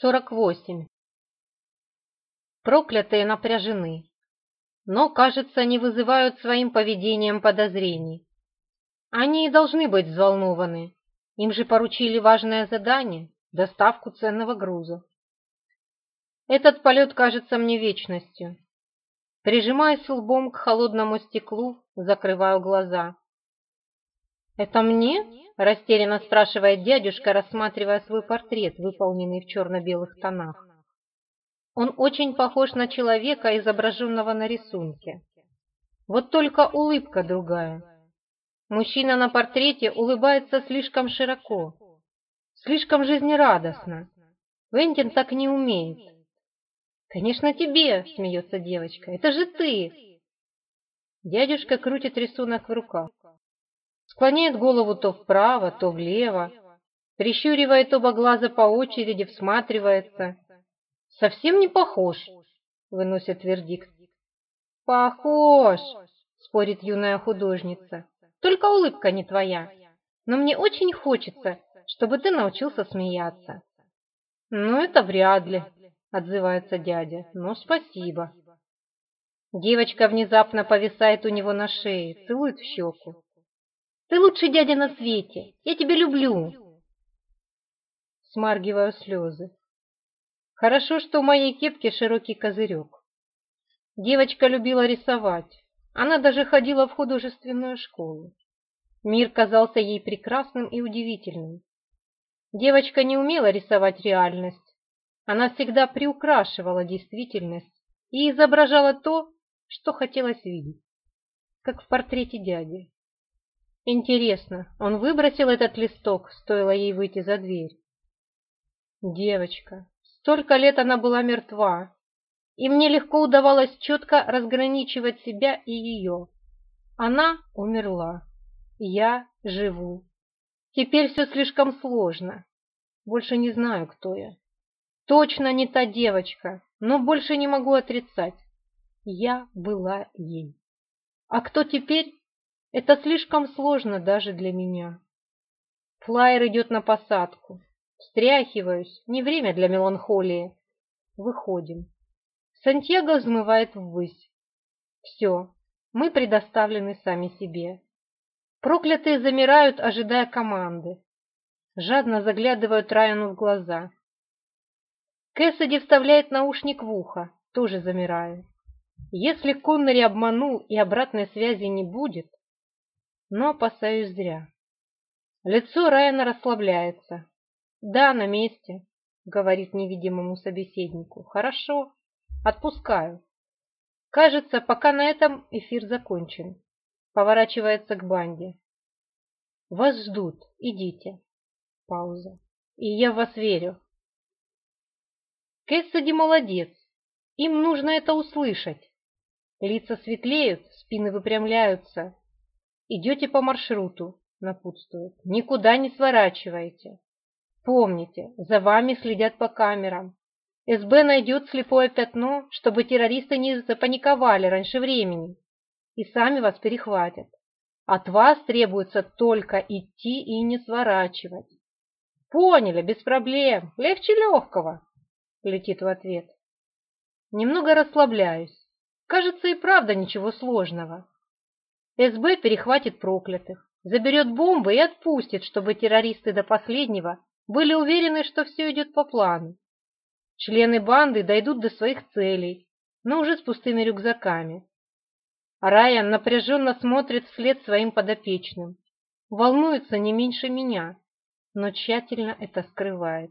48. Проклятые напряжены, но, кажется, не вызывают своим поведением подозрений. Они и должны быть взволнованы, им же поручили важное задание – доставку ценного груза. Этот полет кажется мне вечностью. Прижимаясь лбом к холодному стеклу, закрываю глаза. «Это мне?» – растерянно спрашивает дядюшка, рассматривая свой портрет, выполненный в черно-белых тонах. Он очень похож на человека, изображенного на рисунке. Вот только улыбка другая. Мужчина на портрете улыбается слишком широко, слишком жизнерадостно. Вентин так не умеет. «Конечно, тебе!» – смеется девочка. «Это же ты!» Дядюшка крутит рисунок в руках. Склоняет голову то вправо, то влево, прищуривает оба глаза по очереди, всматривается. «Совсем не похож», — выносит вердикт. «Похож», — спорит юная художница. «Только улыбка не твоя. Но мне очень хочется, чтобы ты научился смеяться». «Ну, это вряд ли», — отзывается дядя. «Но спасибо». Девочка внезапно повисает у него на шее, целует в щеку. Ты лучший дядя на свете. Я тебя люблю. Смаргиваю слезы. Хорошо, что у моей кепки широкий козырек. Девочка любила рисовать. Она даже ходила в художественную школу. Мир казался ей прекрасным и удивительным. Девочка не умела рисовать реальность. Она всегда приукрашивала действительность и изображала то, что хотелось видеть, как в портрете дяди. Интересно, он выбросил этот листок, стоило ей выйти за дверь? Девочка, столько лет она была мертва, и мне легко удавалось четко разграничивать себя и ее. Она умерла, я живу. Теперь все слишком сложно. Больше не знаю, кто я. Точно не та девочка, но больше не могу отрицать. Я была ей. А кто теперь? Это слишком сложно даже для меня. Флайер идет на посадку. Встряхиваюсь, не время для меланхолии. Выходим. Сантьяго взмывает ввысь. Все, мы предоставлены сами себе. Проклятые замирают, ожидая команды. Жадно заглядывают Райану в глаза. Кэссиди вставляет наушник в ухо, тоже замираю. Если Коннери обманул и обратной связи не будет, но опасаюсь зря. Лицо Райана расслабляется. «Да, на месте», — говорит невидимому собеседнику. «Хорошо, отпускаю». Кажется, пока на этом эфир закончен. Поворачивается к банде. «Вас ждут, идите». Пауза. «И я в вас верю». Кэссиди молодец. Им нужно это услышать. Лица светлеют, спины выпрямляются, Идете по маршруту, напутствует, никуда не сворачивайте. Помните, за вами следят по камерам. СБ найдет слепое пятно, чтобы террористы не запаниковали раньше времени и сами вас перехватят. От вас требуется только идти и не сворачивать. Поняли, без проблем, легче легкого, летит в ответ. Немного расслабляюсь. Кажется, и правда ничего сложного. СБ перехватит проклятых, заберет бомбы и отпустит, чтобы террористы до последнего были уверены, что все идет по плану. Члены банды дойдут до своих целей, но уже с пустыми рюкзаками. Райан напряженно смотрит вслед своим подопечным. Волнуется не меньше меня, но тщательно это скрывает.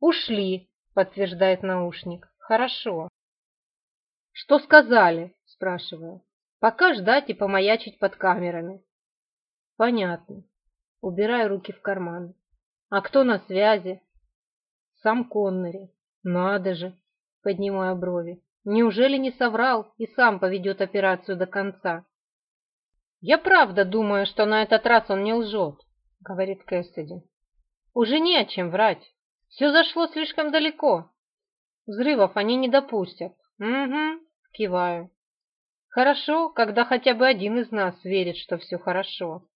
«Ушли», — подтверждает наушник. «Хорошо». «Что сказали?» — спрашиваю. Пока ждать и помаячить под камерами. Понятно. Убираю руки в карман. А кто на связи? Сам Коннери. Надо же. Поднимаю брови. Неужели не соврал и сам поведет операцию до конца? Я правда думаю, что на этот раз он не лжет, говорит Кэссиди. Уже не о чем врать. Все зашло слишком далеко. Взрывов они не допустят. Угу, киваю. Хорошо, когда хотя бы один из нас верит, что все хорошо.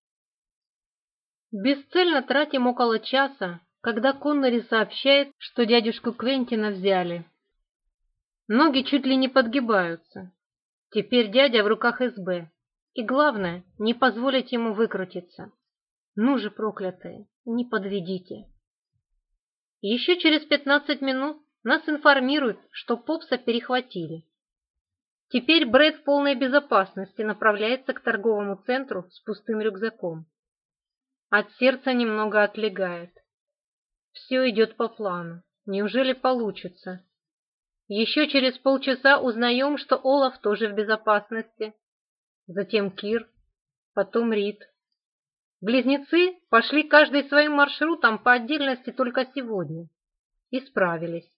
Бесцельно тратим около часа, когда Коннери сообщает, что дядюшку Квентина взяли. Ноги чуть ли не подгибаются. Теперь дядя в руках СБ. И главное, не позволить ему выкрутиться. Ну же, проклятые, не подведите. Еще через 15 минут нас информируют, что Попса перехватили. Теперь Брэд в полной безопасности направляется к торговому центру с пустым рюкзаком. От сердца немного отлегает. Все идет по плану. Неужели получится? Еще через полчаса узнаем, что Олаф тоже в безопасности. Затем Кир, потом Рид. Близнецы пошли каждый своим маршрутом по отдельности только сегодня. И справились.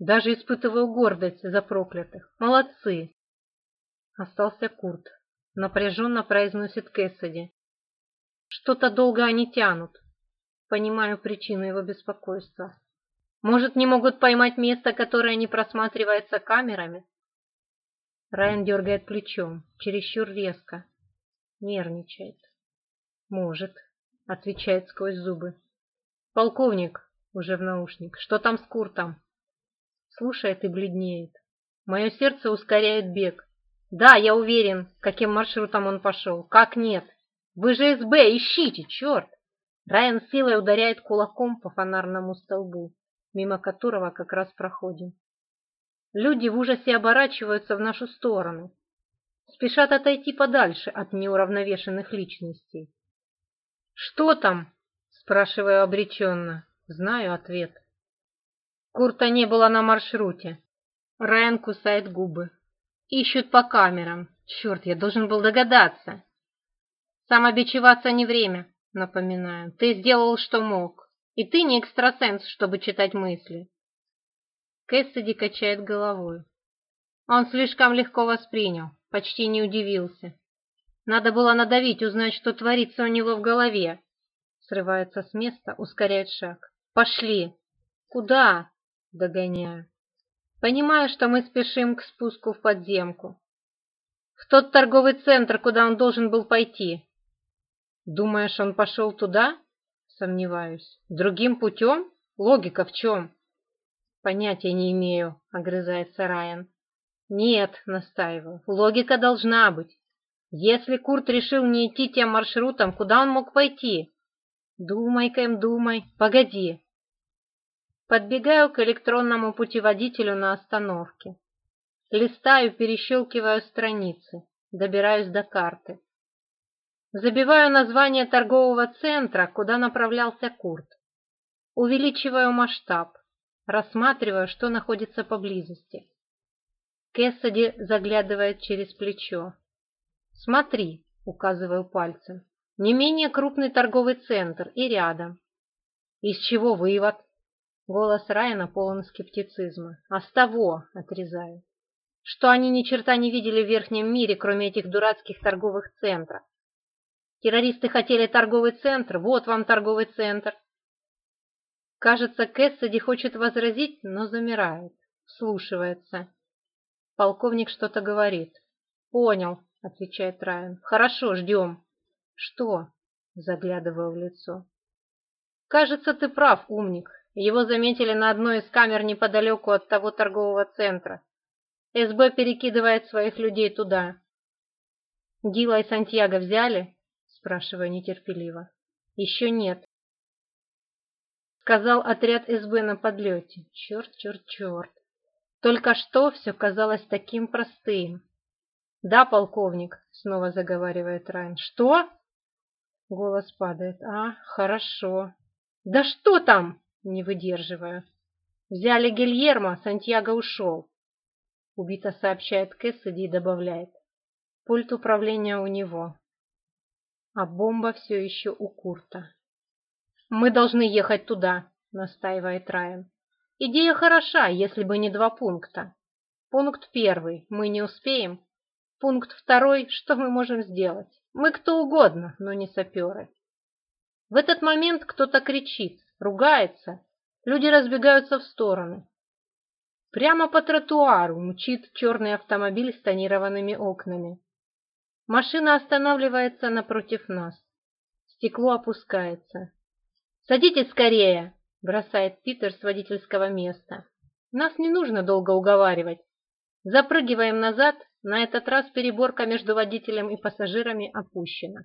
Даже испытывал гордость за проклятых. Молодцы!» Остался Курт. Напряженно произносит Кэссиди. «Что-то долго они тянут. Понимаю причину его беспокойства. Может, не могут поймать место, которое не просматривается камерами?» Райан дергает плечом, чересчур резко. Нервничает. «Может», — отвечает сквозь зубы. «Полковник», — уже в наушник, — «что там с Куртом?» слушает и бледнеет. Мое сердце ускоряет бег. Да, я уверен, каким маршрутом он пошел. Как нет? Вы же СБ, ищите, черт! Райан силой ударяет кулаком по фонарному столбу, мимо которого как раз проходим. Люди в ужасе оборачиваются в нашу сторону. Спешат отойти подальше от неуравновешенных личностей. «Что там?» – спрашиваю обреченно. Знаю ответ. Курта не было на маршруте. Райан кусает губы. Ищут по камерам. Черт, я должен был догадаться. Сам Самобичеваться не время, напоминаю. Ты сделал, что мог. И ты не экстрасенс, чтобы читать мысли. Кэссиди качает головой. Он слишком легко воспринял, почти не удивился. Надо было надавить, узнать, что творится у него в голове. Срывается с места, ускоряет шаг. «Пошли!» «Куда?» Догоняю. Понимаю, что мы спешим к спуску в подземку. В тот торговый центр, куда он должен был пойти. Думаешь, он пошел туда? Сомневаюсь. Другим путем? Логика в чем? Понятия не имею, огрызается Райан. Нет, настаиваю, логика должна быть. Если Курт решил не идти тем маршрутом, куда он мог пойти? Думай, Кэм, думай. Погоди, Подбегаю к электронному путеводителю на остановке. Листаю, перещелкиваю страницы. Добираюсь до карты. Забиваю название торгового центра, куда направлялся Курт. Увеличиваю масштаб. Рассматриваю, что находится поблизости. Кэссиди заглядывает через плечо. «Смотри», — указываю пальцем, — «не менее крупный торговый центр и рядом». «Из чего вывод?» Голос Райана полон скептицизма. «А с того!» — отрезаю. «Что они ни черта не видели в верхнем мире, кроме этих дурацких торговых центров? Террористы хотели торговый центр, вот вам торговый центр!» Кажется, Кэссиди хочет возразить, но замирает, вслушивается. Полковник что-то говорит. «Понял», — отвечает Райан. «Хорошо, ждем». «Что?» — заглядываю в лицо. «Кажется, ты прав, умник. Его заметили на одной из камер неподалеку от того торгового центра. СБ перекидывает своих людей туда. «Дила и Сантьяго взяли?» – спрашиваю нетерпеливо. «Еще нет». Сказал отряд СБ на подлете. Черт, черт, черт. Только что все казалось таким простым. «Да, полковник», — снова заговаривает Райан. «Что?» Голос падает. «А, хорошо». «Да что там?» не выдерживаю. Взяли Гильермо, а Сантьяго ушел. Убито сообщает Кэссиди и добавляет. Пульт управления у него. А бомба все еще у Курта. «Мы должны ехать туда», — настаивает Райан. «Идея хороша, если бы не два пункта. Пункт первый — мы не успеем. Пункт второй — что мы можем сделать? Мы кто угодно, но не саперы». В этот момент кто-то кричит, ругается. Люди разбегаются в стороны. Прямо по тротуару мчит черный автомобиль с тонированными окнами. Машина останавливается напротив нас. Стекло опускается. «Садитесь скорее!» – бросает Питер с водительского места. «Нас не нужно долго уговаривать. Запрыгиваем назад, на этот раз переборка между водителем и пассажирами опущена».